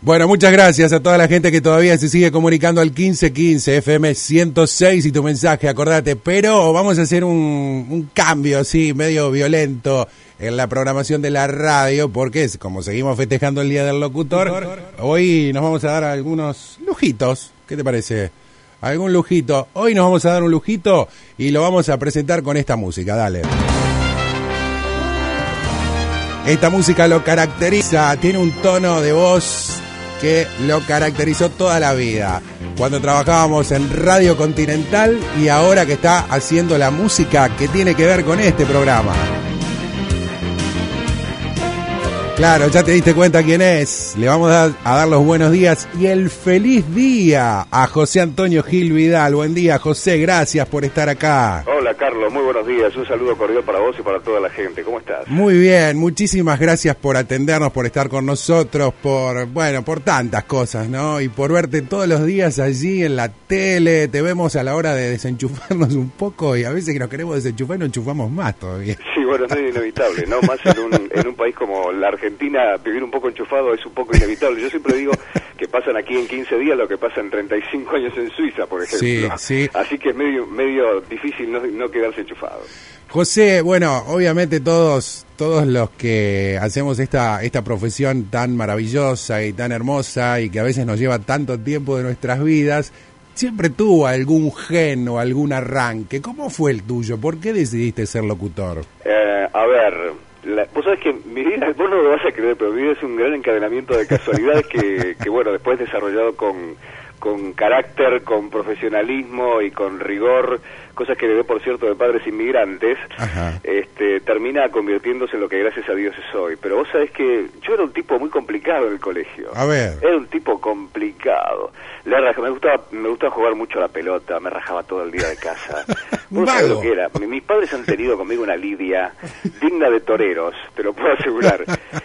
Bueno, muchas gracias a toda la gente que todavía se sigue comunicando al 1515 FM 106 y tu mensaje, acordate. Pero vamos a hacer un, un cambio, sí, medio violento en la programación de la radio, porque como seguimos festejando el Día del Locutor, hoy nos vamos a dar algunos lujitos. ¿Qué te parece? Algún lujito. Hoy nos vamos a dar un lujito y lo vamos a presentar con esta música. Dale. Esta música lo caracteriza, tiene un tono de voz que lo caracterizó toda la vida. Cuando trabajábamos en Radio Continental y ahora que está haciendo la música que tiene que ver con este programa. Claro, ya te diste cuenta quién es. Le vamos a dar, los buenos días y el feliz día a José Antonio Gil Vidal. Buen día, José. Gracias por estar acá. Hola, Carlos. Muy buenos días. Un saludo cordial para vos y para toda la gente. ¿Cómo estás? Muy bien. Muchísimas gracias por atendernos, por estar con nosotros, por, bueno, por tantas cosas, ¿no? Y por verte todos los días allí en la tele. Te vemos a la hora de desenchufarnos un poco y a veces que nos queremos desenchufar y nos enchufamos más todavía. Sí, bueno, es inevitable, ¿no? Más en un, en un país como la Argentina Argentina vivir un poco enchufado es un poco inevitable. Yo siempre digo que pasan aquí en 15 días lo que pasa en 35 años en Suiza, por ejemplo. Así que es medio, medio difícil no, no quedarse enchufado. José, bueno, obviamente todos todos los que hacemos esta esta profesión tan maravillosa y tan hermosa y que a veces nos lleva tanto tiempo de nuestras vidas, siempre tuvo algún gen o algún arranque. ¿Cómo fue el tuyo? ¿Por qué decidiste ser locutor? Eh, a ver, vos sabés que mi vida, vos no lo vas a creer, pero mi vida es un gran encadenamiento de casualidades que, que bueno, después desarrollado con, con carácter, con profesionalismo y con rigor, cosas que le por cierto de padres inmigrantes, este, termina convirtiéndose en lo que gracias a Dios es hoy. Pero vos sabés que yo era un tipo muy complicado en el colegio. A ver. Era un tipo complicado. La me gustaba, me gustaba jugar mucho a la pelota, me rajaba todo el día de casa. ¿Vos sabés lo que era? Mis padres han tenido conmigo una lidia digna de toreros, te lo puedo asegurar.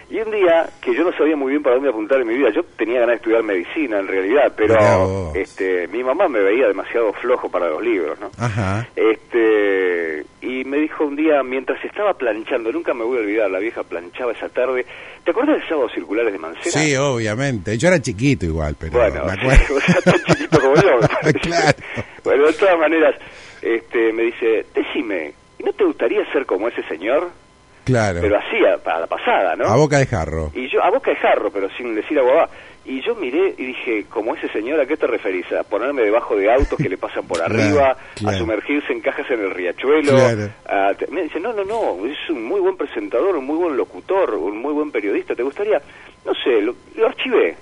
Y un día que yo no sabía muy bien para dónde apuntar en mi vida, yo tenía ganas de estudiar medicina en realidad, pero este, mi mamá me veía demasiado flojo para los libros, ¿no? Ajá. Este, y me dijo un día, mientras estaba planchando, nunca me voy a olvidar, la vieja planchaba esa tarde. ¿Te acuerdas de sábados circulares de Mancera? Sí, obviamente. Yo era chiquito igual, pero bueno, me acuerdo. tan chiquito como yo. claro. Bueno, de todas maneras, este, me dice, decime, ¿no te gustaría ser como ese señor? Claro. Pero hacía para la pasada, ¿no? A boca de jarro. Y yo, a boca de jarro, pero sin decir a Y yo miré y dije, como ese señor, ¿a qué te referís? ¿A ponerme debajo de autos que le pasan por arriba? ¿A sumergirse en cajas en el riachuelo? me dice, no, no, no, es un muy buen presentador, un muy buen locutor, un muy buen periodista. ¿Te gustaría? No sé, lo, archivé.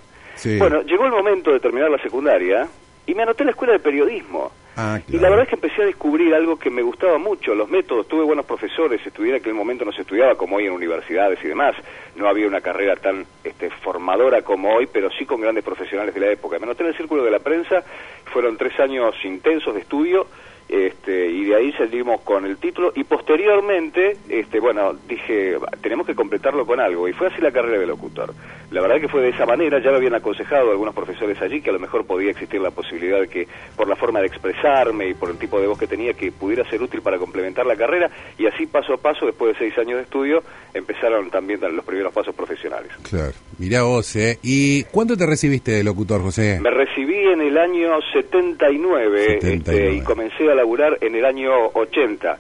Bueno, llegó el momento de terminar la secundaria y me anoté en la escuela de periodismo. Ah, y la verdad es que empecé a descubrir algo que me gustaba mucho, los métodos. Tuve buenos profesores, estudié en aquel momento no se estudiaba como hoy en universidades y demás. No había una carrera tan este, formadora como hoy, pero sí con grandes profesionales de la época. Me anoté en el círculo de la prensa, fueron tres años intensos de estudio este, y de ahí salimos con el título y posteriormente, este, bueno, dije, tenemos que completarlo con algo y fue así la carrera de locutor. La verdad que fue de esa manera, ya me habían aconsejado algunos profesores allí que a lo mejor podía existir la posibilidad de que por la forma de expresarme y por el tipo de voz que tenía que pudiera ser útil para complementar la carrera y así paso a paso, después de seis años de estudio, empezaron también los primeros pasos profesionales. Claro, mirá vos, ¿eh? ¿Y cuándo te recibiste de locutor, José? Me recibí en el año 79, 79. Este, y comencé a laburar en el año 80.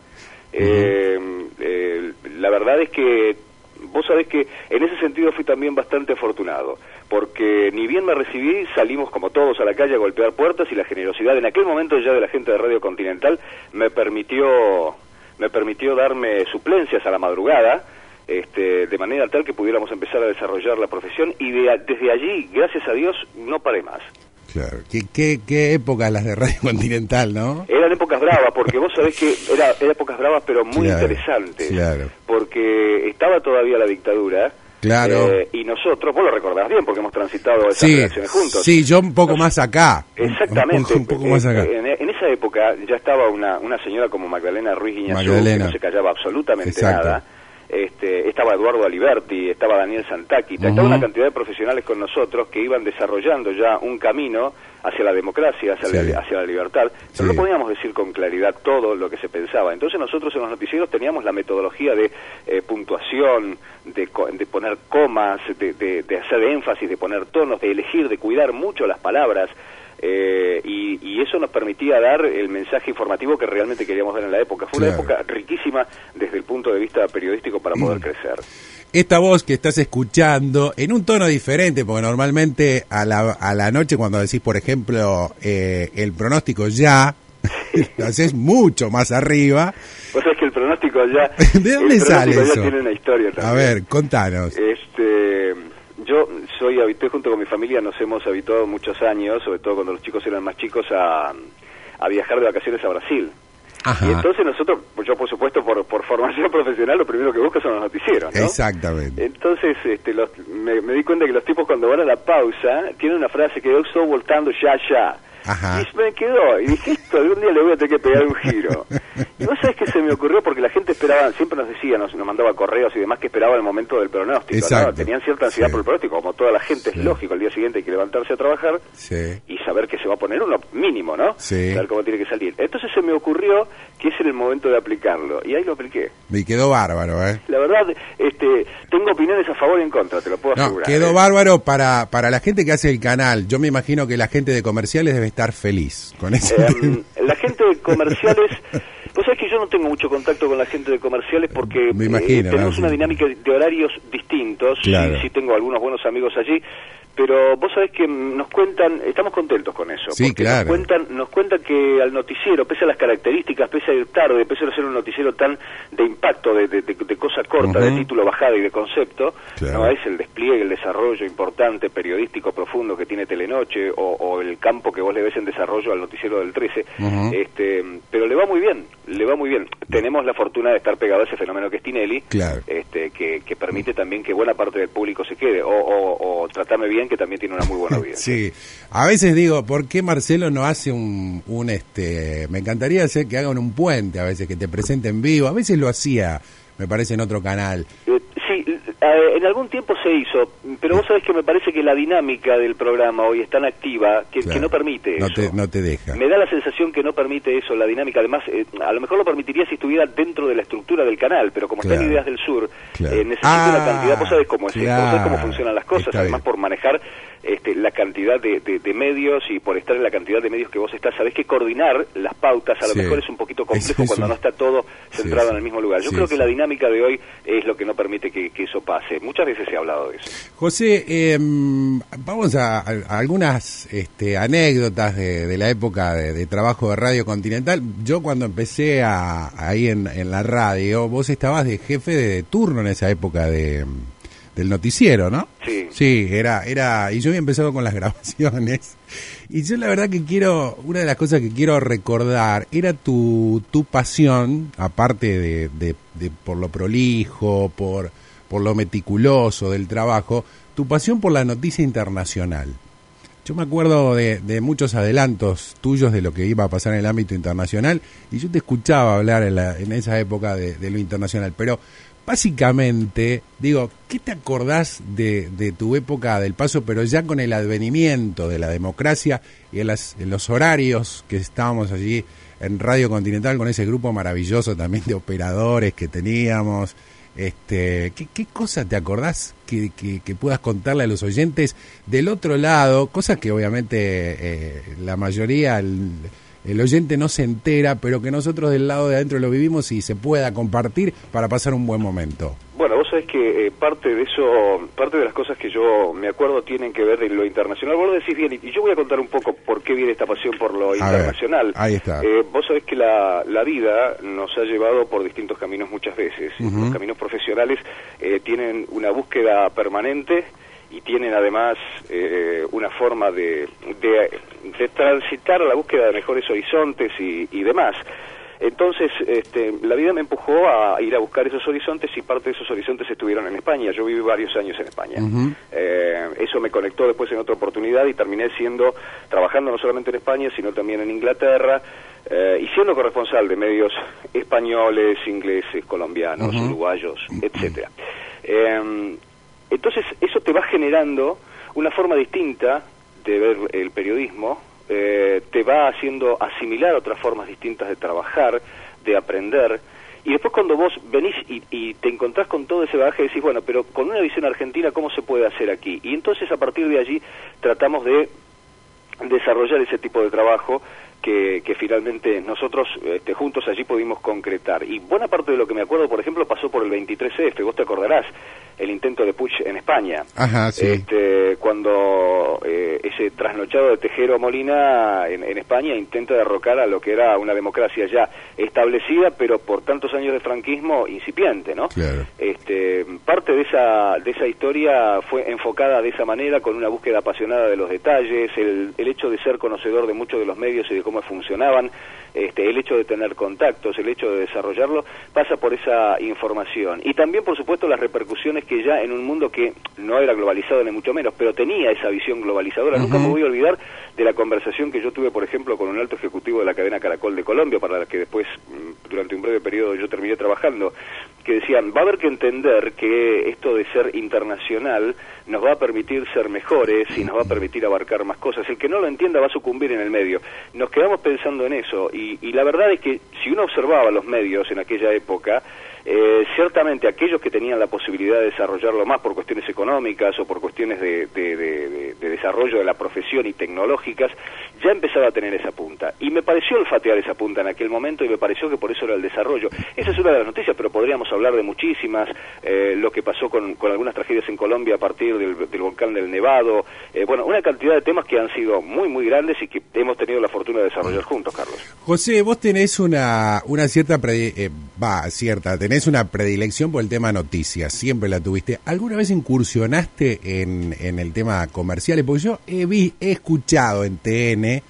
Eh, eh, la verdad es que vos sabés que en ese sentido fui también bastante afortunado, porque ni bien me recibí, salimos como todos a la calle a golpear puertas y la generosidad en aquel momento ya de la gente de Radio Continental me permitió, me permitió darme suplencias a la madrugada, este, de manera tal que pudiéramos empezar a desarrollar la profesión y desde allí, gracias a Dios, no paré más. Claro. ¿Qué, qué, qué épocas las de Radio Continental, ¿no? Eran épocas bravas, porque vos sabés que era, épocas bravas, pero muy interesantes. Claro. Porque estaba todavía la dictadura. Claro. Eh, y nosotros, vos lo recordás bien, porque hemos transitado esas sí, juntos. Sí, yo un poco más acá. Exactamente. Un, poco más acá. En, esa época ya estaba una, una señora como Magdalena Ruiz Guiñazú, que no se callaba absolutamente nada este, estaba Eduardo Aliberti, estaba Daniel Santaquita, estaba una cantidad de profesionales con nosotros que iban desarrollando ya un camino hacia la democracia, hacia, la, hacia la libertad, pero no podíamos decir con claridad todo lo que se pensaba. Entonces nosotros en los noticieros teníamos la metodología de eh, puntuación, de, de, poner comas, de, de, de hacer énfasis, de poner tonos, de elegir, de cuidar mucho las palabras. Eh, y, eso nos permitía dar el mensaje informativo que realmente queríamos dar en la época. Fue una época riquísima desde el punto de vista periodístico para poder mm. crecer. Esta voz que estás escuchando en un tono diferente, porque normalmente a la, a la noche cuando decís, por ejemplo, eh, el pronóstico ya, lo haces mucho más arriba. Pues es que el pronóstico ya... ¿De dónde sale eso? tiene una historia también. A ver, contanos. Este soy habitué junto con mi familia, nos hemos habituado muchos años, sobre todo cuando los chicos eran más chicos, a, a viajar de vacaciones a Brasil. Y entonces nosotros, yo por supuesto por, por formación profesional, lo primero que busco son los noticieros, ¿no? Exactamente. Entonces este, los, me, me, di cuenta que los tipos cuando van a la pausa tienen una frase que yo estoy voltando ya, ya. Y me quedó, y dije, esto algún día le voy a tener que pegar un giro. y vos sabés que se me ocurrió porque la gente esperaba, siempre nos decía, nos, nos mandaba correos y demás que esperaba el momento del pronóstico. Tenían cierta ansiedad por el pronóstico, como toda la gente, es lógico, al día siguiente hay que levantarse a trabajar y saber que se va a poner uno mínimo, ¿no? Saber cómo tiene que salir. Entonces se me ocurrió que es el momento de aplicarlo, y ahí lo apliqué. Me quedó bárbaro, ¿eh? La verdad, este, tengo opiniones a favor y en contra, te lo puedo asegurar. Quedó ¿eh? bárbaro para, para la gente que hace el canal. Yo me imagino que la gente de comerciales debe estar feliz con eso. Em, la gente de comerciales, pues es que yo no tengo mucho contacto con la gente de comerciales porque eh, tenemos una dinámica de horarios distintos. Claro. Sí, sí, tengo algunos buenos amigos allí, pero vos sabés que nos cuentan, estamos contentos con eso, sí, claro. nos cuentan, nos cuentan que al noticiero, pese a las características, pese a ir tarde, pese a ser un noticiero tan de impacto, de, de, de, cosa corta, de título bajada y de concepto, no es el despliegue, el desarrollo importante, periodístico profundo que tiene Telenoche o, el campo que vos le ves en desarrollo al noticiero del 13, este, pero le va muy bien, le va muy bien. Tenemos la fortuna de estar pegado a ese fenómeno que es Tinelli, este, que, que, permite también que buena parte del público se quede, o, o, o tratarme bien que también tiene una muy buena audiencia. sí, a veces digo, ¿por qué Marcelo no hace un, un este, me encantaría hacer que hagan un puente a veces, que te presente en vivo, a veces lo hacía, me parece, en otro canal. Eh, sí, eh, en algún tiempo se hizo, pero vos sabés que me parece que la dinámica del programa hoy es tan activa que, no permite no eso. Te, no te deja. Me da la sensación que no permite eso, la dinámica. Además, eh, a lo mejor lo permitiría si estuviera dentro de la estructura del canal, pero como está en Ideas del Sur, eh, necesita una cantidad, vos sabés cómo es esto, vos sabés cómo funcionan las cosas, además por manejar este, la cantidad de, medios y por estar en la cantidad de medios que vos estás, sabés que coordinar las pautas a lo mejor es un poquito complejo cuando no está todo centrado en el mismo lugar. Yo creo que la dinámica de hoy es lo que no permite que, eso pase. Muchas veces se ha hablado de eso. José, em, vamos a, algunas este, anécdotas de, la época de, trabajo de Radio Continental. Yo cuando empecé ahí en, en la radio, vos estabas de jefe de turno en esa época de del noticiero, ¿no? Sí. Sí, era, era, y yo había empezado con las grabaciones. Y yo la verdad que quiero, una de las cosas que quiero recordar era tu, tu pasión, aparte de, de, por lo prolijo, por, por lo meticuloso del trabajo, tu pasión por la noticia internacional. Yo me acuerdo de, de, muchos adelantos tuyos de lo que iba a pasar en el ámbito internacional y yo te escuchaba hablar en, la, en esa época de, de, lo internacional, pero básicamente, digo, ¿qué te acordás de, tu época del paso, pero ya con el advenimiento de la democracia y en, las, en los horarios que estábamos allí en Radio Continental con ese grupo maravilloso también de operadores que teníamos? Este, ¿qué, qué cosa te acordás que, que, puedas contarle a los oyentes del otro lado? Cosas que obviamente eh, la mayoría... El, el oyente no se entera, pero que nosotros del lado de adentro lo vivimos y se pueda compartir para pasar un buen momento. Bueno, vos sabés que eh, parte de eso, parte de las cosas que yo me acuerdo tienen que ver de lo internacional. Vos lo decís bien, y yo voy a contar un poco por qué viene esta pasión por lo internacional. ahí está. Eh, vos sabés que la, la, vida nos ha llevado por distintos caminos muchas veces. Los caminos profesionales eh, tienen una búsqueda permanente y tienen además eh, una forma de, de, transitar la búsqueda de mejores horizontes y, y demás. Entonces, este, la vida me empujó a ir a buscar esos horizontes y parte de esos horizontes estuvieron en España. Yo viví varios años en España. Eh, eso me conectó después en otra oportunidad y terminé siendo, trabajando no solamente en España, sino también en Inglaterra, eh, y siendo corresponsal de medios españoles, ingleses, colombianos, uruguayos, etcétera. Em, entonces, eso te va generando una forma distinta de ver el periodismo, eh, te va haciendo asimilar otras formas distintas de trabajar, de aprender, y después cuando vos venís y, te encontrás con todo ese bagaje, decís, bueno, pero con una visión argentina, ¿cómo se puede hacer aquí? Y entonces a partir de allí tratamos de desarrollar ese tipo de trabajo que, que finalmente nosotros este, juntos allí pudimos concretar. Y buena parte de lo que me acuerdo, por ejemplo, pasó por el 23F, vos te acordarás, el intento de Puch en España. Ajá, sí. Este, cuando eh, ese trasnochado de Tejero Molina en, en, España intenta derrocar a lo que era una democracia ya establecida, pero por tantos años de franquismo incipiente, ¿no? Claro. Este, parte de esa, de esa historia fue enfocada de esa manera, con una búsqueda apasionada de los detalles, el, el hecho de ser conocedor de muchos de los medios y de cómo funcionaban, este, el hecho de tener contactos, el hecho de desarrollarlo, pasa por esa información. Y también, por supuesto, las repercusiones que ya en un mundo que no era globalizado ni mucho menos, pero tenía esa visión globalizadora. Nunca me voy a olvidar de la conversación que yo tuve, por ejemplo, con un alto ejecutivo de la cadena Caracol de Colombia, para la que después, mm, durante un breve periodo, yo terminé trabajando, que decían, va a haber que entender que esto de ser internacional nos va a permitir ser mejores y nos va a permitir abarcar más cosas. El que no lo entienda va a sucumbir en el medio. Nos quedamos pensando en eso y, y la verdad es que si uno observaba los medios en aquella época, eh, ciertamente aquellos que tenían la posibilidad de desarrollarlo más por cuestiones económicas o por cuestiones de, de, de, de, desarrollo de la profesión y tecnológicas, ya empezaba a tener esa punta. Y me pareció olfatear esa punta en aquel momento y me pareció que por eso era el desarrollo. Esa es una de las noticias, pero podríamos hablar de muchísimas, eh, lo que pasó con, con, algunas tragedias en Colombia a partir del, volcán del Nevado, eh, bueno, una cantidad de temas que han sido muy, muy grandes y que hemos tenido la fortuna de desarrollar juntos, Carlos. José, vos tenés una, una cierta, eh, va, cierta, una predilección por el tema noticias, siempre la tuviste. ¿Alguna vez incursionaste en, en el tema comercial? Porque yo he, vi, escuchado en TN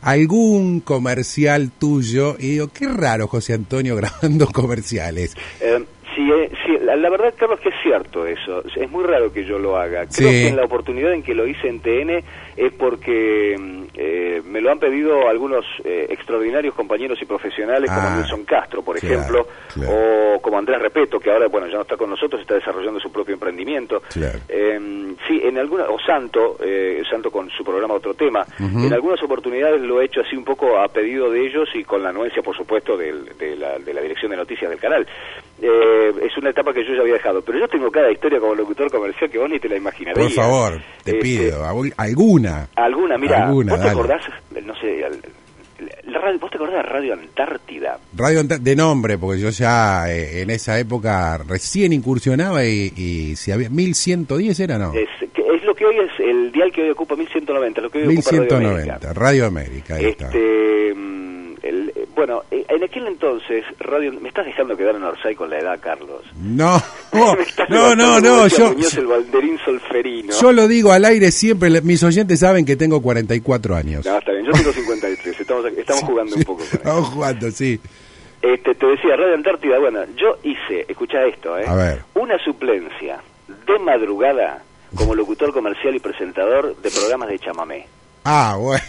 algún comercial tuyo y digo, qué raro José Antonio grabando comerciales. Eh, sí, eh, sí la, la, verdad, Carlos, que es cierto eso. Es muy raro que yo lo haga. Creo sí. que en la oportunidad en que lo hice en TN es porque eh, me lo han pedido algunos eh, extraordinarios compañeros y profesionales como Ah, Nelson Castro, por claro, ejemplo, claro. o como Andrés Repeto, que ahora, bueno, ya no está con nosotros, está desarrollando su propio emprendimiento. Claro. Eh, sí, en alguna, o Santo, eh, Santo con su programa Otro Tema, en algunas oportunidades lo he hecho así un poco a pedido de ellos y con la anuencia, por supuesto, del- de, la, de la dirección de noticias del canal. Eh, es una etapa que yo ya había dejado, pero yo tengo cada historia como locutor comercial que vos ni te la imaginarías. Por favor, te Este, pido, alguna. Alguna, mira, Alguna, ¿vos te acordás, no sé, la radio, ¿vos te acordás de Radio Antártida? Radio Anta- de nombre, porque yo ya eh, en esa época recién incursionaba y, y si había 1110 era, ¿no? Es, lo que hoy es el dial que hoy ocupa 1190, lo que hoy ocupa Radio 1190, América. Radio América, ahí está. Este, mm, el- eh, bueno, eh, en aquel entonces, Radio, me estás dejando quedar en Orsay con la edad, Carlos. No, no, estás no, no, no, decía yo, Muñoz, el Valderín Solferino. yo lo digo al aire siempre, mis oyentes saben que tengo 44 años. No, está bien, yo tengo 53, estamos, estamos jugando un poco. Estamos jugando, sí. Este, te decía, Radio Antártida, bueno, yo hice, escucha esto, ¿eh? A ver. Una suplencia de madrugada como locutor comercial y presentador de programas de chamamé. Ah, bueno.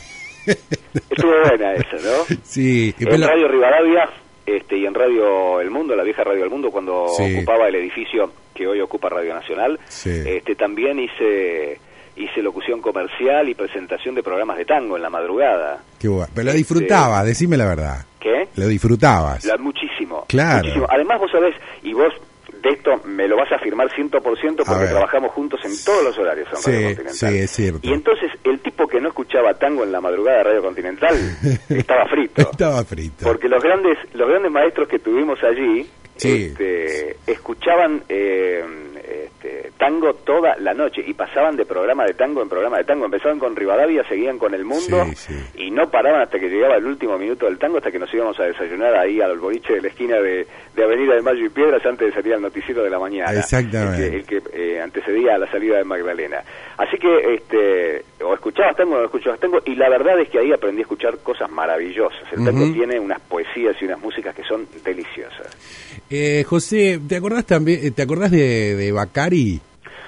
Estuvo buena esa, ¿no? Sí, En Radio Rivadavia este, y en Radio El Mundo, la vieja Radio El Mundo, cuando Sí. ocupaba el edificio que hoy ocupa Radio Nacional, Sí. este, también hice hice locución comercial y presentación de programas de tango en la madrugada. qué bueno. Pero lo Este- disfrutaba, decime la verdad. ¿Qué? Lo disfrutabas. La- muchísimo. Claro. muchísimo. Además, vos sabés, y vos de esto me lo vas a afirmar 100% A porque trabajamos juntos en todos los horarios en Sí, Radio Continental. sí, es cierto. Y entonces, el tipo que no escuchaba tango en la madrugada de Radio Continental estaba frito. Estaba frito. Porque los grandes, los grandes maestros que tuvimos allí Sí. este, escuchaban eh, este, tango toda la noche y pasaban de programa de tango en programa de tango. Empezaban con Rivadavia, seguían con El Mundo Sí, sí. y no paraban hasta que llegaba el último minuto del tango, hasta que nos íbamos a desayunar ahí al boliche de la esquina de, de Avenida de Mayo y Piedras antes de salir al noticiero de la mañana. Exactamente. El que, el que, eh, antecedía a la salida de Magdalena. Así que, este, o escuchabas tango o no escuchabas tango, y la verdad es que ahí aprendí a escuchar cosas maravillosas. El tango tiene unas poesías y unas músicas que son deliciosas. Eh, José, ¿te acordás también, te acordás de, de Bacari?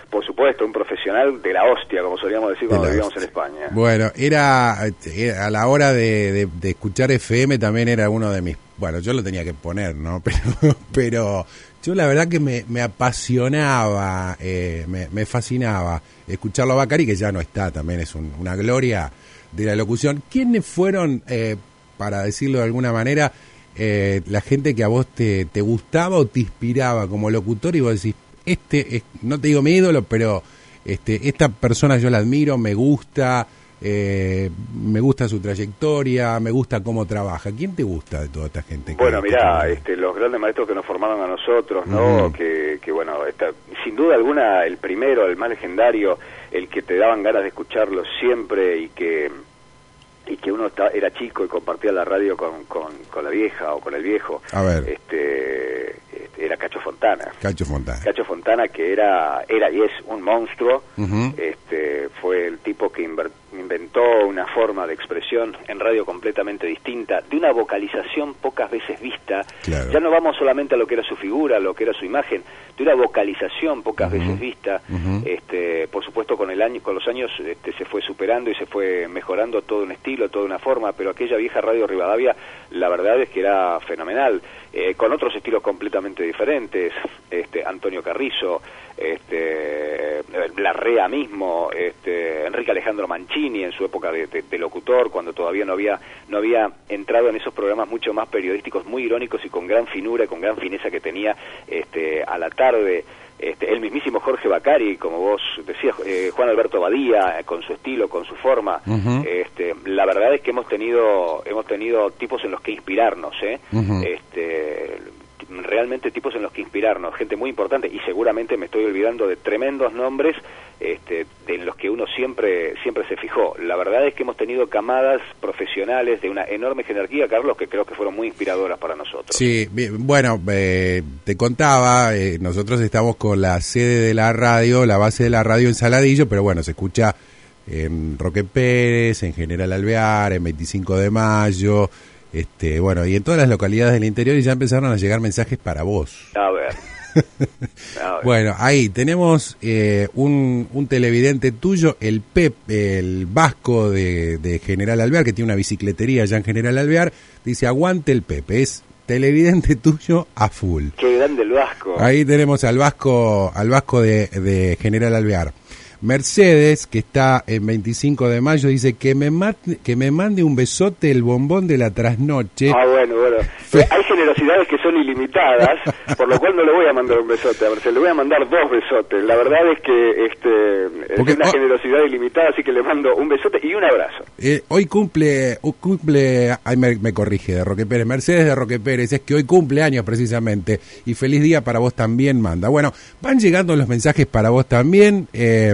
Por supuesto. un profesional de la hostia, como solíamos decir cuando vivíamos en España. Bueno, era, a la hora de, escuchar FM también era uno de mis... Bueno, yo lo tenía que poner, ¿no? Pero, pero yo la verdad que me, me apasionaba, eh, me, fascinaba escucharlo a Bacari, que ya no está, también es una gloria de la locución. ¿Quiénes fueron, eh, para decirlo de alguna manera, eh, la gente que a vos te, te gustaba o te inspiraba como locutor y vos decís, este, es, no te digo mi ídolo, pero este, esta persona yo la admiro, me gusta, eh, me gusta su trayectoria, me gusta cómo trabaja. ¿Quién te gusta de toda esta gente? Bueno, mira, este, los grandes maestros que nos formaron a nosotros, ¿no? que, que, bueno, sin duda alguna el primero, el más legendario, el que te daban ganas de escucharlo siempre y que y que uno era chico y compartía la radio con, con, con, la vieja o con el viejo. A ver. Este, este era Cacho Fontana. Cacho Fontana. Cacho Fontana que era era y es un monstruo. Este fue el tipo que inventó una forma de expresión en radio completamente distinta, de una vocalización pocas veces vista. Ya no vamos solamente a lo que era su figura, lo que era su imagen, de una vocalización pocas veces vista. Este, por supuesto con el año, con los años este, se fue superando y se fue mejorando todo un estilo, toda una forma, pero aquella vieja radio Rivadavia, la verdad es que era fenomenal, eh, con otros estilos completamente diferentes, este, Antonio Carrizo, este, Larrea mismo, este, Alejandro Mancini en su época de, locutor, cuando todavía no había, no había entrado en esos programas mucho más periodísticos, muy irónicos y con gran finura y con gran fineza que tenía este, a la tarde. Este, el mismísimo Jorge Bacari, como vos decías, eh, Juan Alberto Badía, con su estilo, con su forma. este, la verdad es que hemos tenido, hemos tenido tipos en los que inspirarnos. ¿eh? este, realmente tipos en los que inspirarnos, gente muy importante y seguramente me estoy olvidando de tremendos nombres este, en los que uno siempre siempre se fijó. La verdad es que hemos tenido camadas profesionales de una enorme jerarquía, Carlos, que creo que fueron muy inspiradoras para nosotros. Sí, bueno, eh, te contaba, eh, nosotros estamos con la sede de la radio, la base de la radio en Saladillo, pero bueno, se escucha en Roque Pérez, en General Alvear, en 25 de Mayo, este, bueno, y en todas las localidades del interior y ya empezaron a llegar mensajes para vos. A ver. bueno, ahí tenemos eh, un, un, televidente tuyo, el Pep, el vasco de, General Alvear, que tiene una bicicletería allá en General Alvear, dice, aguante el Pep, es televidente tuyo a full. Qué grande el vasco. Ahí tenemos al vasco, al vasco de, de General Alvear. Mercedes, que está en 25 de mayo, dice que me, que me mande un besote el bombón de la trasnoche. Ah, bueno, bueno. Hay generosidades que son ilimitadas, por lo cual no le voy a mandar un besote a Mercedes, le voy a mandar dos besotes. La verdad es que este, es una generosidad ilimitada, así que le mando un besote y un abrazo. Eh, hoy cumple, cumple, ay, me, corrige de Roque Pérez, Mercedes de Roque Pérez, es que hoy cumple años precisamente, y feliz día para vos también, manda. Bueno, van llegando los mensajes para vos también. Eh,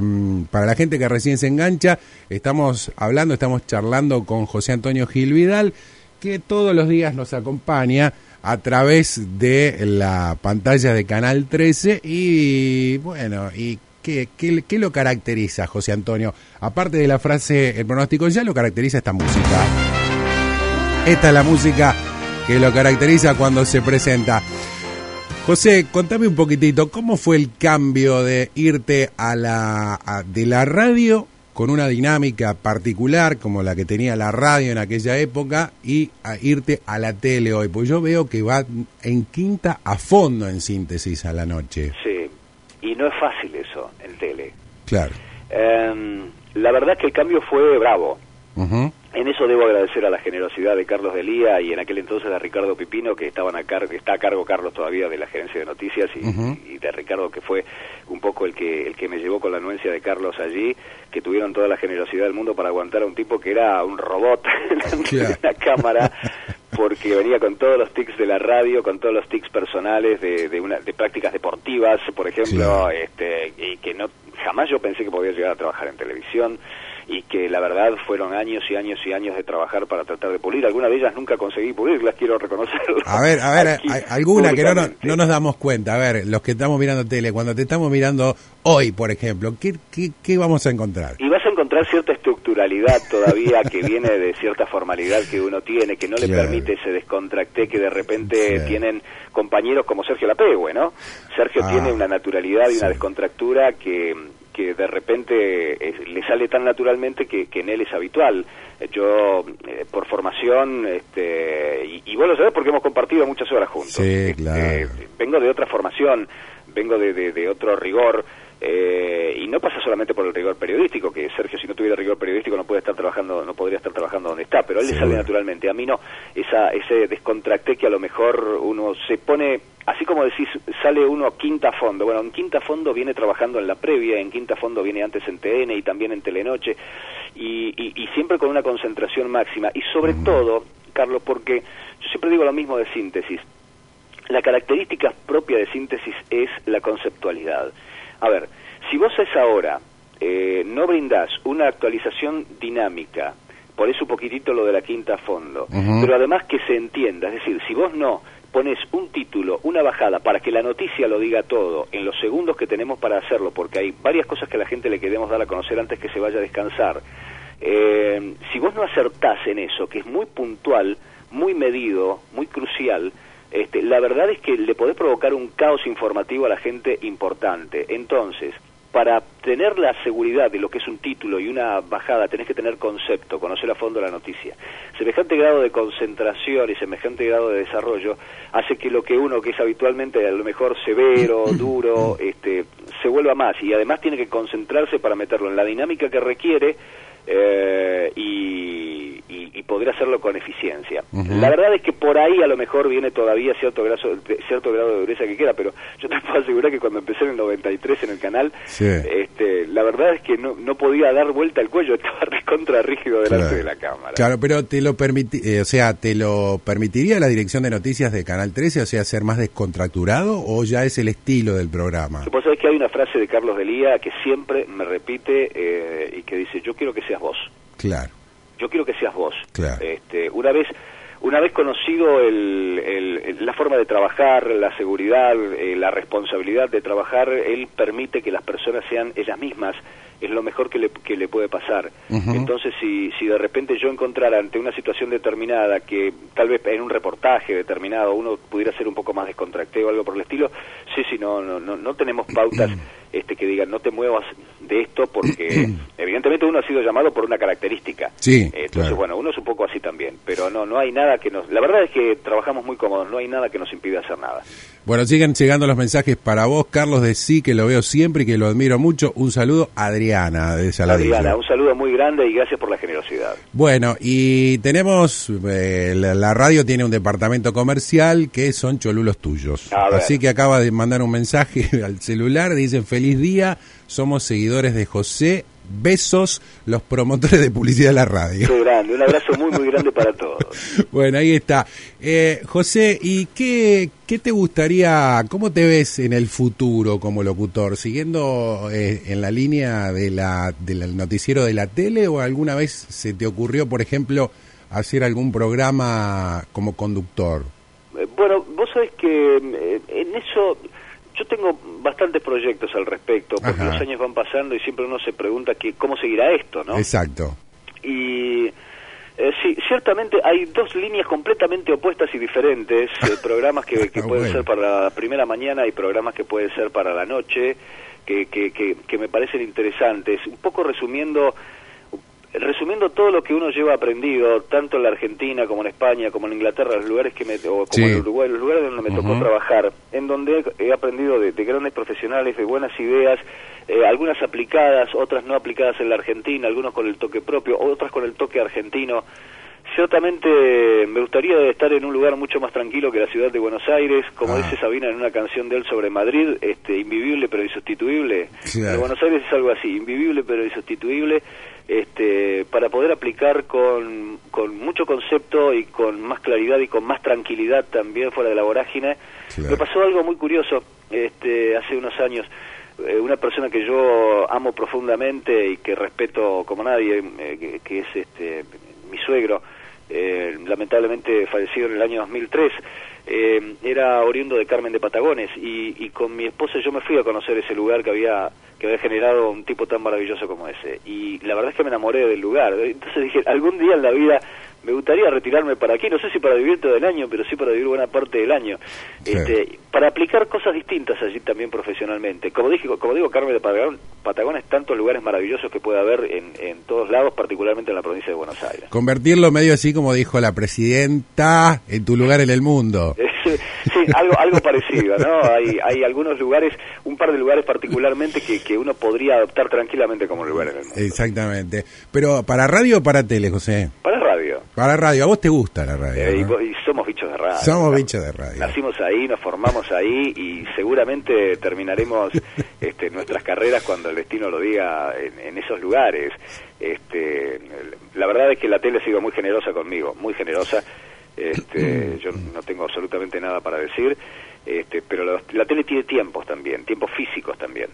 para la gente que recién se engancha, estamos hablando, estamos charlando con José Antonio Gil Vidal, que todos los días nos acompaña a través de la pantalla de Canal 13 y bueno, y ¿Qué, qué, lo caracteriza, José Antonio? Aparte de la frase, el pronóstico ya lo caracteriza esta música. Esta es la música que lo caracteriza cuando se presenta. José, contame un poquitito, ¿cómo fue el cambio de irte a la de la radio con una dinámica particular como la que tenía la radio en aquella época y a irte a la tele hoy? Pues yo veo que va en quinta a fondo en síntesis a la noche. Sí, y no es fácil eso, el tele. Claro. Em, la verdad que el cambio fue bravo. En eso debo agradecer a la generosidad de Carlos Delía y en aquel entonces a Ricardo Pipino, que estaban a cargo, está a cargo Carlos todavía de la gerencia de noticias y, de Ricardo, que fue un poco el que, el que me llevó con la anuencia de Carlos allí, que tuvieron toda la generosidad del mundo para aguantar a un tipo que era un robot en la cámara, porque venía con todos los tics de la radio, con todos los tics personales de, de, una, de prácticas deportivas, por ejemplo, este, y que no jamás yo pensé que podía llegar a trabajar en televisión y que la verdad fueron años y años y años de trabajar para tratar de pulir. Algunas de ellas nunca conseguí pulirlas, quiero reconocerlo. A ver, a ver, alguna que no, no, nos damos cuenta. A ver, los que estamos mirando tele, cuando te estamos mirando hoy, por ejemplo, ¿qué, qué, vamos a encontrar? Y vas a encontrar cierta estructuralidad todavía que viene de cierta formalidad que uno tiene, que no le permite ese descontracté que de repente tienen compañeros como Sergio Lapegüe, ¿no? Sergio ah. tiene una naturalidad y una descontractura que que de repente le sale tan naturalmente que, en él es habitual. Yo, por formación, este, y, y, vos lo sabés porque hemos compartido muchas horas juntos. Sí, este, claro. vengo de otra formación, vengo de, de otro rigor. Eh, y no pasa solamente por el rigor periodístico, que Sergio si no tuviera rigor periodístico no puede estar trabajando, no podría estar trabajando donde está, pero a él le sale naturalmente. A mí no, esa, ese descontracté que a lo mejor uno se pone, así como decís, sale uno a quinta fondo. Bueno, en quinta fondo viene trabajando en la previa, en quinta fondo viene antes en TN y también en Telenoche, y, y, siempre con una concentración máxima. Y sobre todo, Carlos, porque yo siempre digo lo mismo de síntesis, la característica propia de síntesis es la conceptualidad. A ver, si vos a esa hora eh, no brindás una actualización dinámica, por eso un poquitito lo de la quinta fondo, pero además que se entienda, es decir, si vos no pones un título, una bajada, para que la noticia lo diga todo, en los segundos que tenemos para hacerlo, porque hay varias cosas que a la gente le queremos dar a conocer antes que se vaya a descansar, eh, si vos no acertás en eso, que es muy puntual, muy medido, muy crucial, este, la verdad es que le podés provocar un caos informativo a la gente importante. Entonces, para tener la seguridad de lo que es un título y una bajada, tenés que tener concepto, conocer a fondo la noticia. Semejante grado de concentración y semejante grado de desarrollo hace que lo que uno, que es habitualmente a lo mejor severo, duro, este, se vuelva más y además tiene que concentrarse para meterlo en la dinámica que requiere eh, y, y, poder hacerlo con eficiencia. La verdad es que por ahí a lo mejor viene todavía cierto grado, cierto grado de dureza que quiera, pero yo te puedo asegurar que cuando empecé en el 93 en el canal, este, la verdad es que no, no podía dar vuelta al cuello, estaba contra rígido delante de la cámara. Claro, pero te lo permiti eh, o sea, ¿te lo permitiría la dirección de noticias de Canal 13, o sea, ser más descontracturado o ya es el estilo del programa? Vos sabés que hay una frase de Carlos Delía que siempre me repite eh, y que dice, yo quiero que seas vos. Claro yo quiero que seas vos. Este, una vez una vez conocido la forma de trabajar, la seguridad, eh, la responsabilidad de trabajar, él permite que las personas sean ellas mismas es lo mejor que le, que le puede pasar. Entonces, si, si de repente yo encontrara ante una situación determinada que tal vez en un reportaje determinado uno pudiera ser un poco más descontracteo o algo por el estilo, sí, sí, no, no, no, no tenemos pautas este, que digan no te muevas de esto porque evidentemente uno ha sido llamado por una característica. Sí, Entonces, bueno, uno es un poco así también, pero no, no hay nada que nos... La verdad es que trabajamos muy cómodos, no hay nada que nos impida hacer nada. Bueno, siguen llegando los mensajes para vos, Carlos, de sí, que lo veo siempre y que lo admiro mucho. Un saludo, Adriana, de Saladillo. Adriana, un saludo muy grande y gracias por la generosidad. Bueno, y tenemos, eh, la, radio tiene un departamento comercial que son cholulos tuyos. Así que acaba de mandar un mensaje al celular, dicen feliz día, somos seguidores de José Besos, los promotores de publicidad de la radio. Qué grande, un abrazo muy, muy grande para todos. bueno, ahí está. Eh, José, ¿y qué, qué te gustaría, cómo te ves en el futuro como locutor? ¿Siguiendo eh, en la línea de la, del noticiero de la tele o alguna vez se te ocurrió, por ejemplo, hacer algún programa como conductor? Eh, bueno, vos sabés que en eso yo tengo bastantes proyectos al respecto, porque los años van pasando y siempre uno se pregunta que cómo seguirá esto, ¿no? Exacto. Y eh, sí, ciertamente hay dos líneas completamente opuestas y diferentes, eh, programas que, que pueden ser para la primera mañana y programas que pueden ser para la noche, que, que, que, que me parecen interesantes. Un poco resumiendo resumiendo todo lo que uno lleva aprendido, tanto en la Argentina como en España, como en Inglaterra, los lugares que me, o como en Uruguay, los lugares donde me tocó trabajar, en donde he aprendido de, grandes profesionales, de buenas ideas, eh, algunas aplicadas, otras no aplicadas en la Argentina, algunos con el toque propio, otras con el toque argentino. Ciertamente me gustaría estar en un lugar mucho más tranquilo que la ciudad de Buenos Aires, como ah. dice Sabina en una canción de él sobre Madrid, este, invivible pero insustituible. Buenos Aires es algo así, invivible pero insustituible este, para poder aplicar con, con mucho concepto y con más claridad y con más tranquilidad también fuera de la vorágine. Me pasó algo muy curioso este, hace unos años. Eh, una persona que yo amo profundamente y que respeto como nadie, eh, que, es este, mi suegro, eh, lamentablemente fallecido en el año 2003, era oriundo de Carmen de Patagones y, y con mi esposa yo me fui a conocer ese lugar que había que había generado un tipo tan maravilloso como ese. Y la verdad es que me enamoré del lugar. Entonces dije, algún día en la vida me gustaría retirarme para aquí, no sé si para vivir todo el año, pero sí para vivir buena parte del año, este, para aplicar cosas distintas allí también profesionalmente. Como dije, como digo, Carmen de Patagón, Patagón es tantos lugares maravillosos que puede haber en, en todos lados, particularmente en la provincia de Buenos Aires. Convertirlo medio así como dijo la presidenta, en tu lugar en el mundo. sí, algo, algo parecido, ¿no? Hay, hay algunos lugares, un par de lugares particularmente que, que uno podría adoptar tranquilamente como lugar en el mundo. Exactamente. Pero, ¿para radio o para tele, José? Para radio. Para radio. ¿A vos te gusta la radio? Eh, y, somos bichos de radio. Somos bichos de radio. Nacimos ahí, nos formamos ahí y seguramente terminaremos este, nuestras carreras cuando el destino lo diga en, en esos lugares. Este, la verdad es que la tele ha sido muy generosa conmigo, muy generosa este, yo no tengo absolutamente nada para decir, este, pero la, tele tiene tiempos también, tiempos físicos también.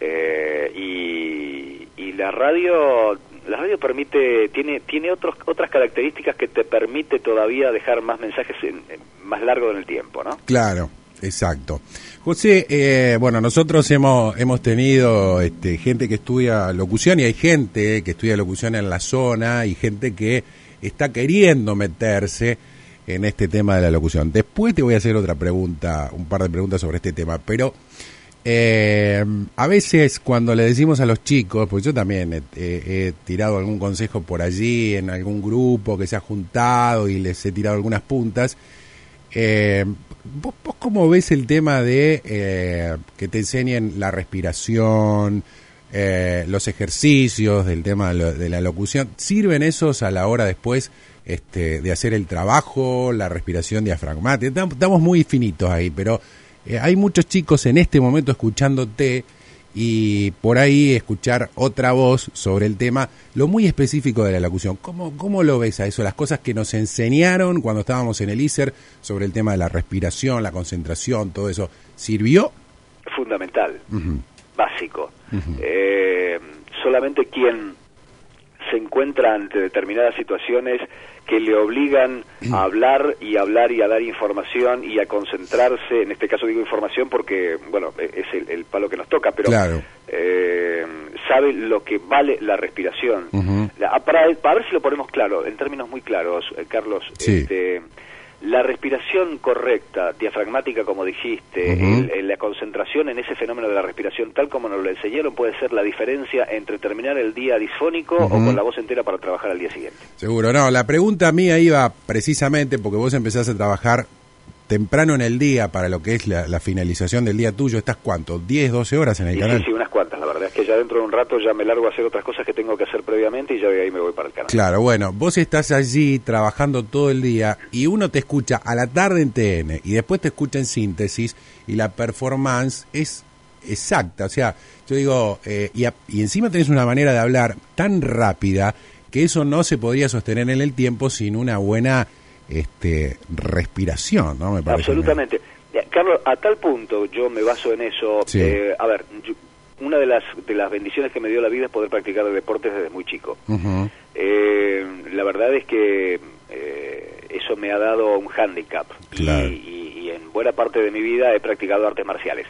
Eh, y, y la radio la radio permite tiene tiene otros otras características que te permite todavía dejar más mensajes más largo en el tiempo no claro exacto José eh, bueno nosotros hemos hemos tenido este, gente que estudia locución y hay gente que estudia locución en la zona y gente que está queriendo meterse en este tema de la locución. Después te voy a hacer otra pregunta, un par de preguntas sobre este tema, pero eh, a veces cuando le decimos a los chicos, pues yo también he, tirado algún consejo por allí en algún grupo que se ha juntado y les he tirado algunas puntas, eh, ¿vos, cómo ves el tema de eh, que te enseñen la respiración, los ejercicios del tema de la locución? ¿Sirven esos a la hora después? este, de hacer el trabajo, la respiración diafragmática. Estamos muy finitos ahí, pero eh, hay muchos chicos en este momento escuchándote y por ahí escuchar otra voz sobre el tema, lo muy específico de la locución. ¿Cómo, cómo lo ves a eso? Las cosas que nos enseñaron cuando estábamos en el ISER sobre el tema de la respiración, la concentración, todo eso, ¿sirvió? Fundamental, básico. Eh, solamente quien se encuentra ante determinadas situaciones que le obligan a hablar y hablar y a dar información y a concentrarse, en este caso digo información porque, bueno, e-, es el, palo que nos toca, pero eh, sabe lo que vale la respiración. para, ver si lo ponemos claro, en términos muy claros, eh, Carlos, este, la respiración correcta, diafragmática como dijiste, la concentración en ese fenómeno de la respiración tal como nos lo enseñaron puede ser la diferencia entre terminar el día disfónico o con la voz entera para trabajar al día siguiente. Seguro, no, la pregunta mía iba precisamente porque vos empezaste a trabajar temprano en el día para lo que es la, finalización del día tuyo, ¿estás cuánto? ¿10, 12 horas en el canal? Sí, sí, que ya dentro de un rato ya me largo a hacer otras cosas que tengo que hacer previamente y ya de ahí me voy para el canal. Claro, bueno, vos estás allí trabajando todo el día y uno te escucha a la tarde en TN y después te escucha en síntesis y la performance es exacta, o sea, yo digo, eh, y, y encima tenés una manera de hablar tan rápida que eso no se podría sostener en el tiempo sin una buena este, respiración, ¿no? Me parece Absolutamente. Carlos, a tal punto yo me baso en eso. Eh, a ver, una de las, de las bendiciones que me dio la vida es poder practicar deportes desde muy chico. Eh, la verdad es que eh, eso me ha dado un hándicap y, y, en buena parte de mi vida he practicado artes marciales.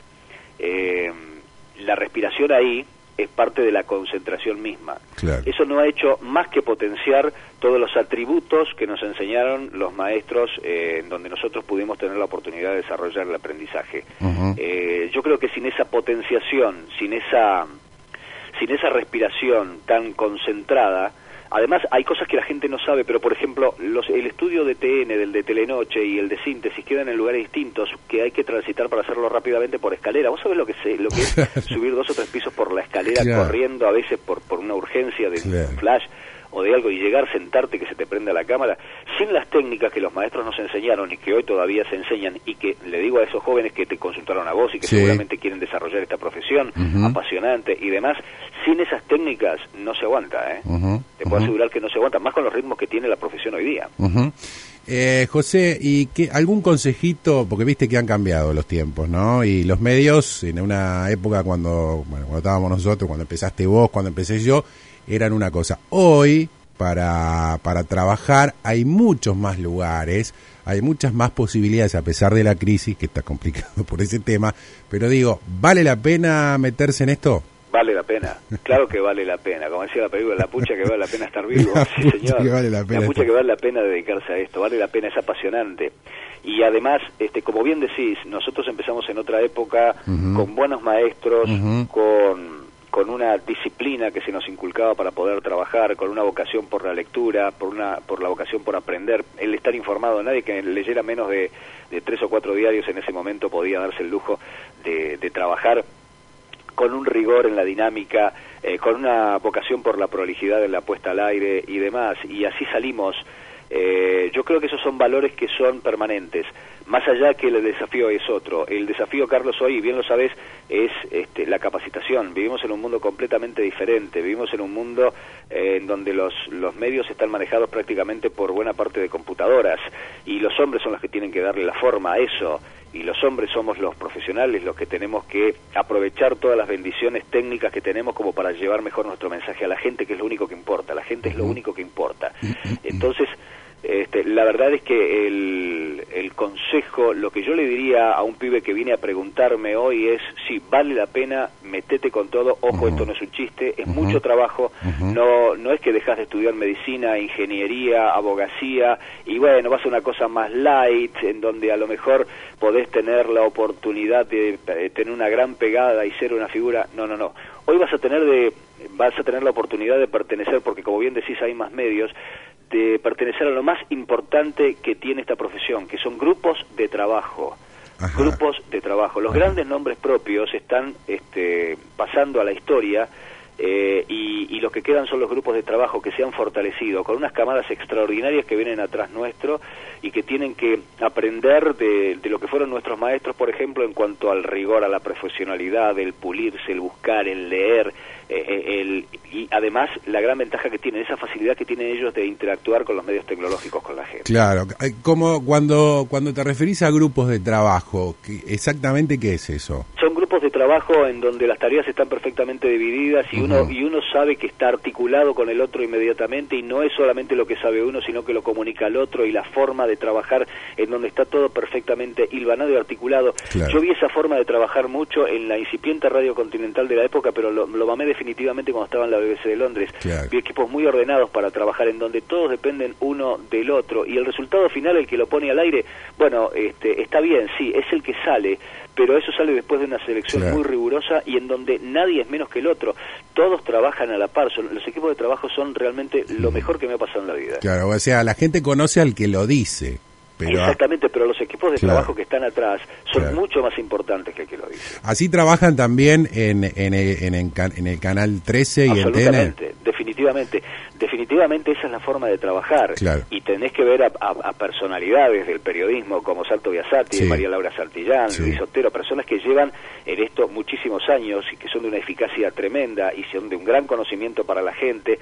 la respiración ahí es parte de la concentración misma. Eso no ha hecho más que potenciar todos los atributos que nos enseñaron los maestros eh, en donde nosotros pudimos tener la oportunidad de desarrollar el aprendizaje. Eh, yo creo que sin esa potenciación, sin esa, sin esa respiración tan concentrada, Además, hay cosas que la gente no sabe, pero por ejemplo, los, el estudio de TN, del de Telenoche y el de Síntesis quedan en lugares distintos que hay que transitar para hacerlo rápidamente por escalera. ¿Vos sabés lo que, lo que es subir dos o tres pisos por la escalera corriendo a veces por, por una urgencia de flash? O de algo y llegar, sentarte, que se te prenda la cámara, sin las técnicas que los maestros nos enseñaron y que hoy todavía se enseñan y que le digo a esos jóvenes que te consultaron a vos y que seguramente quieren desarrollar esta profesión apasionante y demás, sin esas técnicas no se aguanta, ¿eh? Te puedo asegurar que no se aguanta, más con los ritmos que tiene la profesión hoy día. Eh, José, ¿y qué, algún consejito? Porque viste que han cambiado los tiempos, ¿no? Y los medios, en una época cuando, bueno, cuando estábamos nosotros, cuando empezaste vos, cuando empecé yo, eran una cosa. Hoy, para, para trabajar, hay muchos más lugares, hay muchas más posibilidades, a pesar de la crisis, que está complicado por ese tema, pero digo, ¿vale la pena meterse en esto? Vale la pena, claro que vale la pena, como decía la película, la pucha que vale la pena estar vivo, La sí señor, que vale la pena pucha que vale la pena dedicarse a esto, vale la pena, es apasionante. Y además, este, como bien decís, nosotros empezamos en otra época con buenos maestros, con, con una disciplina que se nos inculcaba para poder trabajar, con una vocación por la lectura, por, una, por la vocación por aprender, el estar informado. Nadie que leyera menos de, de tres o cuatro diarios en ese momento podía darse el lujo de, trabajar con un rigor en la dinámica, eh, con una vocación por la prolijidad en la puesta al aire y demás, y así salimos. Eh, yo creo que esos son valores que son permanentes, más allá que el desafío es otro. El desafío, Carlos, hoy, bien lo sabes, es este, la capacitación. Vivimos en un mundo completamente diferente, vivimos en un mundo eh, en donde los, los medios están manejados prácticamente por buena parte de computadoras, y los hombres son los que tienen que darle la forma a eso y los hombres somos los profesionales los que tenemos que aprovechar todas las bendiciones técnicas que tenemos como para llevar mejor nuestro mensaje a la gente, que es lo único que importa, la gente es lo único que importa. Entonces, este, la verdad es que el, el consejo, lo que yo le diría a un pibe que viene a preguntarme hoy es, sí, vale la pena, metete con todo, ojo, esto no es un chiste, es mucho trabajo, no, no es que dejas de estudiar medicina, ingeniería, abogacía, y bueno, va a una cosa más light, en donde a lo mejor podés tener la oportunidad de eh, tener una gran pegada y ser una figura, no, no, no. Hoy vas a tener de vas a tener la oportunidad de pertenecer porque como bien decís hay más medios de pertenecer a lo más importante que tiene esta profesión, que son grupos de trabajo. Ajá. Grupos de trabajo. Los grandes nombres propios están este, pasando a la historia eh, y, y los que quedan son los grupos de trabajo que se han fortalecido con unas camadas extraordinarias que vienen atrás nuestro y que tienen que aprender de, de lo que fueron nuestros maestros, por ejemplo, en cuanto al rigor, a la profesionalidad, el pulirse, el buscar, el leer, eh, eh, el, y además la gran ventaja que tienen, esa facilidad que tienen ellos de interactuar con los medios tecnológicos, con la gente. Claro, eh, como cuando cuando te referís a grupos de trabajo, ¿qué- exactamente qué es eso? son grupos de trabajo en donde las tareas están perfectamente divididas y uno y uno sabe que está articulado con el otro inmediatamente y no es solamente lo que sabe uno sino que lo comunica al otro y la forma de trabajar en donde está todo perfectamente hilvanado y articulado Claro. yo vi esa forma de trabajar mucho en la incipiente radio continental de la época pero lo, lo mamé definitivamente cuando estaba en la BBC de Londres. Claro. vi equipos muy ordenados para trabajar en donde todos dependen uno del otro. Y el resultado final el que lo pone al aire bueno este está bien sí es el que sale pero eso sale después de una selección Claro. muy rigurosa y en donde nadie es menos que el otro. Todos trabajan a la par son- los equipos de trabajo son realmente lo mejor que me ha pasado en la vida. Claro, o sea, la gente conoce al que lo dice, pero exactamente pero los equipos de Claro. trabajo que están atrás son Claro. mucho más importantes que el que lo dice así trabajan también en, en, el, en, el can- en el canal 13 y en TN. Definitivamente. Definitivamente esa es la forma de trabajar. Claro. Y tenés que ver a, a- a personalidades del periodismo como Salto Biasati, Sí. María Laura Santillán, Sí. Luis Otero, personas que llevan en esto muchísimos años y que son de una eficacia tremenda y son de un gran conocimiento para la gente.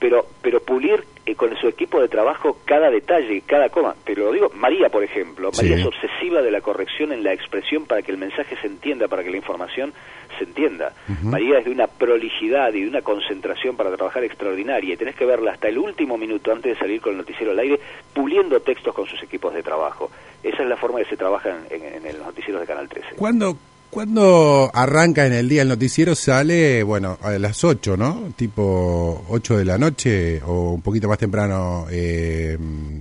Pero, pero pulir eh, con su equipo de trabajo cada detalle, cada coma. Pero lo digo, María, por ejemplo, María Sí. es obsesiva de la corrección en la expresión para que el mensaje se entienda, para que la información se entienda. María es de una prolijidad y de una concentración para trabajar extraordinaria y tenés que verla hasta el último minuto antes de salir con el noticiero al aire puliendo textos con sus equipos de trabajo. Esa es la forma que se trabaja en, en- en los noticieros de Canal 13. ¿Cuándo, ¿Cuándo arranca en el día el noticiero? Sale, bueno, a las 8, ¿no? Tipo 8 de la noche o un poquito más temprano, eh,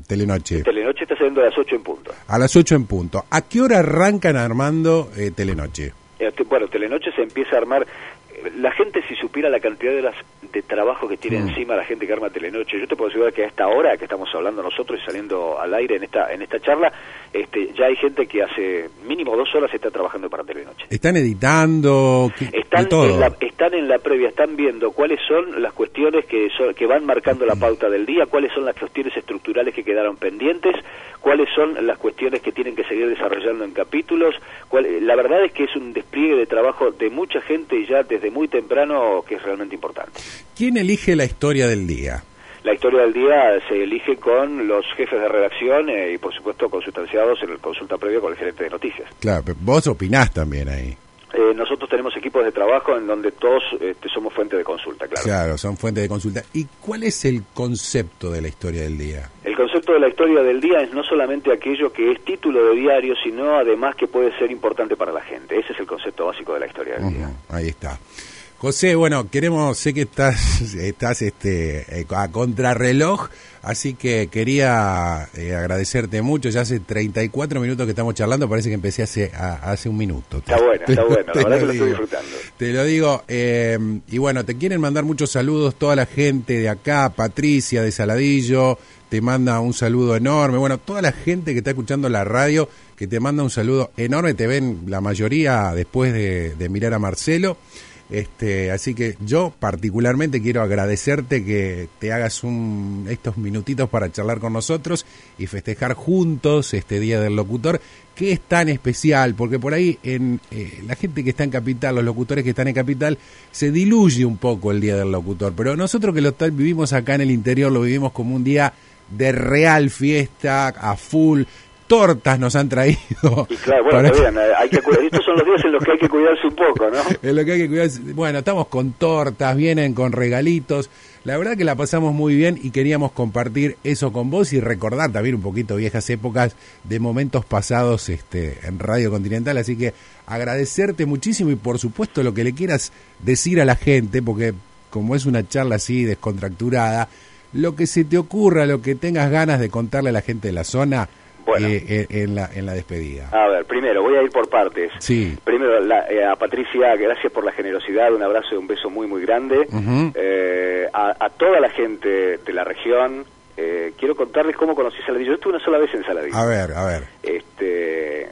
Telenoche. Telenoche está saliendo a las 8 en punto. A las 8 en punto. ¿A qué hora arrancan armando eh, Telenoche? Este, Bueno, Telenoche se empieza a armar. eh, La gente, si supiera la cantidad de horas de trabajo que tiene Mm. encima la gente que arma Telenoche, yo te puedo asegurar que a esta hora que estamos hablando nosotros y saliendo al aire en esta en esta charla, este, ya hay gente que hace mínimo dos horas está trabajando para Telenoche. ¿Están editando? ¿Qué- Están de todo? en, la, están en la previa, están viendo cuáles son las cuestiones que, son- que van marcando la pauta del día, cuáles son las cuestiones estructurales que quedaron pendientes, cuáles son las cuestiones que tienen que seguir desarrollando en capítulos. cuál- la verdad es que es un despliegue de trabajo de mucha gente y ya desde muy temprano que es realmente importante. ¿Quién elige la historia del día? La historia del día se elige con los jefes de redacción eh, y por supuesto consustanciados en la consulta previa con el gerente de noticias. Claro, pero vos opinás también ahí. Eh, nosotros tenemos equipos de trabajo en donde todos este, somos fuente de consulta, claro. Claro, son fuentes de consulta. ¿Y cuál es el concepto de la historia del día? El concepto de la historia del día es no solamente aquello que es título de diario, sino además que puede ser importante para la gente. Ese es el concepto básico de la historia del día. Ahí está. José, bueno, queremos, sé que estás, estás este, eh, a contrarreloj, así que quería eh, agradecerte mucho. Ya hace 34 minutos que estamos charlando, parece que empecé hace, hace un minuto. Está bueno, está bueno, la verdad que lo estoy disfrutando. Te lo digo, eh, y bueno, te quieren mandar muchos saludos toda la gente de acá, Patricia de Saladillo, te manda un saludo enorme. Bueno, toda la gente que está escuchando la radio, que te manda un saludo enorme, te ven la mayoría después de, de mirar a Marcelo. Este, así que yo particularmente quiero agradecerte que te hagas un, estos minutitos para charlar con nosotros y festejar juntos este Día del Locutor, que es tan especial, porque por ahí en eh, la gente que está en Capital, los locutores que están en Capital, se diluye un poco el Día del Locutor, pero nosotros que lo vivimos acá en el interior, lo vivimos como un día de real fiesta, a full, tortas nos han traído. Y claro, bueno, bien, hay que estos son los días en los que hay que cuidarse un poco, ¿no? En lo que hay que cuidarse. Bueno, estamos con tortas, vienen con regalitos. La verdad que la pasamos muy bien y queríamos compartir eso con vos y recordar también un poquito viejas épocas de momentos pasados este, en Radio Continental. Así que agradecerte muchísimo y por supuesto lo que le quieras decir a la gente, porque como es una charla así descontracturada, lo que se te ocurra, lo que tengas ganas de contarle a la gente de la zona, eh, eh, en, la, en la despedida? A ver, primero, voy a ir por partes. Sí. Primero, eh, a Patricia, gracias por la generosidad, un abrazo y un beso muy, muy grande. a, toda la gente de la región, quiero contarles cómo conocí Saladillo. Yo estuve una sola vez en Saladillo. A ver, a ver. Este,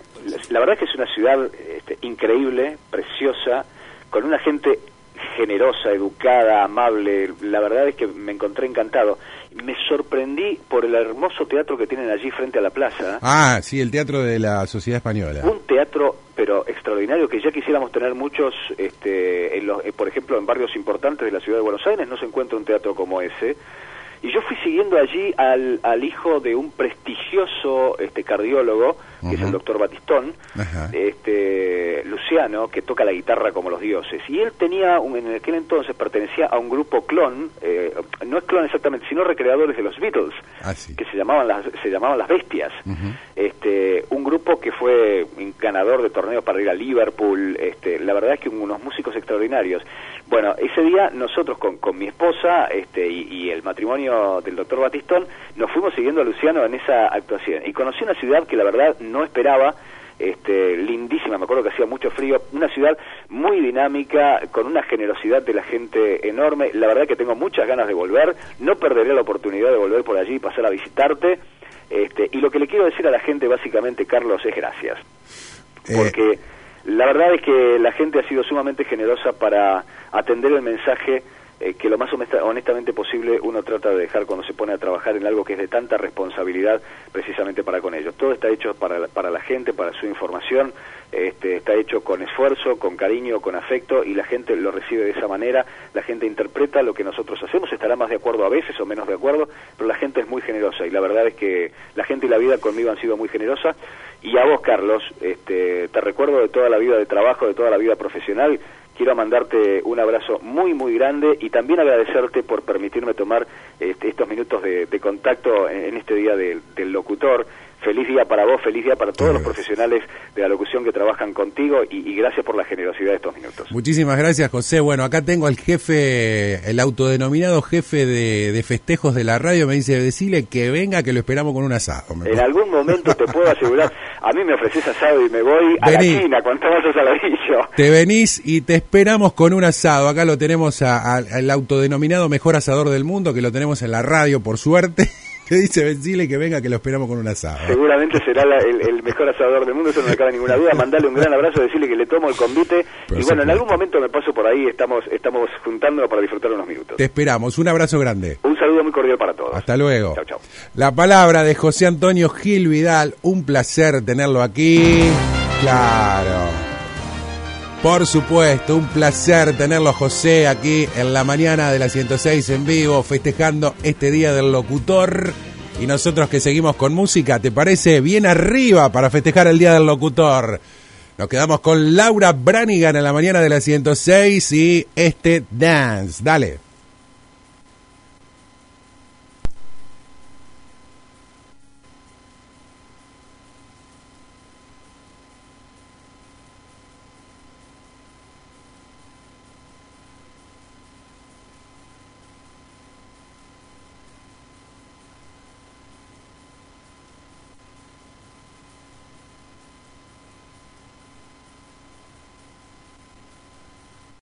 la, verdad es que es una ciudad este, increíble, preciosa, con una gente generosa, educada, amable. La verdad es que me encontré encantado. Me sorprendí por el hermoso teatro que tienen allí frente a la plaza. Ah, sí, el teatro de la Sociedad Española. Un teatro, pero extraordinario, que ya quisiéramos tener muchos, este, en los, eh, por ejemplo, en barrios importantes de la ciudad de Buenos Aires, no se encuentra un teatro como ese. Y yo fui siguiendo allí al, al hijo de un prestigioso este, cardiólogo, que es el doctor Batistón, este, Luciano, que toca la guitarra como los dioses. Y él tenía, un, en aquel entonces pertenecía a un grupo clon, eh, no es clon exactamente, sino recreadores de los Beatles, ah, que se llamaban las, se llamaban las Bestias. este, un grupo que fue ganador de torneos para ir a Liverpool, este, la verdad es que unos músicos extraordinarios. Bueno, ese día nosotros con, con mi esposa este, y, el matrimonio del doctor Batistón nos fuimos siguiendo a Luciano en esa actuación. Y conocí una ciudad que la verdad no esperaba, este, lindísima, me acuerdo que hacía mucho frío, una ciudad muy dinámica, con una generosidad de la gente enorme, la verdad que tengo muchas ganas de volver, no perderé la oportunidad de volver por allí y pasar a visitarte, este, y lo que le quiero decir a la gente básicamente, Carlos, es gracias, eh, porque la verdad es que la gente ha sido sumamente generosa para atender el mensaje eh, que lo más honestamente posible uno trata de dejar cuando se pone a trabajar en algo que es de tanta responsabilidad precisamente para con ellos. Todo está hecho para, para la gente, para su información, este, está hecho con esfuerzo, con cariño, con afecto y la gente lo recibe de esa manera, la gente interpreta lo que nosotros hacemos, estará más de acuerdo a veces o menos de acuerdo, pero la gente es muy generosa y la verdad es que la gente y la vida conmigo han sido muy generosas y a vos, Carlos, este, te recuerdo de toda la vida de trabajo, de toda la vida profesional. Quiero mandarte un abrazo muy, muy grande y también agradecerte por permitirme tomar este, estos minutos de, contacto en, este día del locutor feliz día para vos, feliz día para todos los profesionales de la locución que trabajan contigo y, gracias por la generosidad de estos minutos. Muchísimas gracias, José. Bueno, acá tengo al jefe, el autodenominado jefe de, festejos de la radio, me dice, decirle que venga, que lo esperamos con un asado. En algún momento te puedo asegurar, a mí me ofreces asado y me voy a la China cuando vas a Saladillo. Te venís y te esperamos con un asado. Acá lo tenemos al autodenominado mejor asador del mundo, que lo tenemos en la radio, por suerte. que dice Benzile que venga, que lo esperamos con un asado. Seguramente será el, mejor asador del mundo, eso no me cabe ninguna duda. Mandale un gran abrazo, decirle que le tomo el convite. y bueno, en algún momento me paso por ahí, estamos, estamos juntándonos para disfrutar unos minutos. Te esperamos, un abrazo grande. Un saludo muy cordial para todos. Hasta luego. Chao, chao. La palabra de José Antonio Gil Vidal, un placer tenerlo aquí. Claro. Por supuesto, un placer tenerlo José aquí en la mañana de la 106 en vivo, festejando este día del locutor. Y nosotros que seguimos con música, ¿te parece? Bien arriba para festejar el día del locutor. Nos quedamos con Laura Branigan en la mañana de la 106 y este dance. Dale.